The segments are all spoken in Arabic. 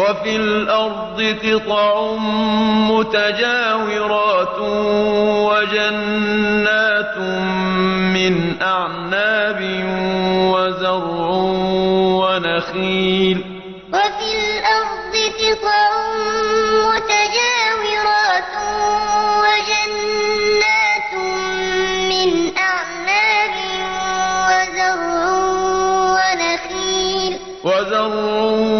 وفي الأرض قطع متجاورات وجنات من أعناب وزرع ونخيل. وفي الأرض قطع متجاورات وجنات من أعناب وزرع ونخيل. وزرع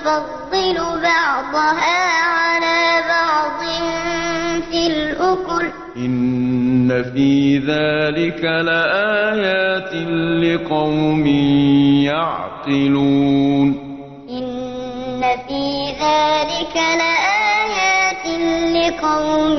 ونفضل بعضها على بعض في الأكل. إن في ذلك لآيات لقوم يعقلون. إن في ذلك لآيات لقوم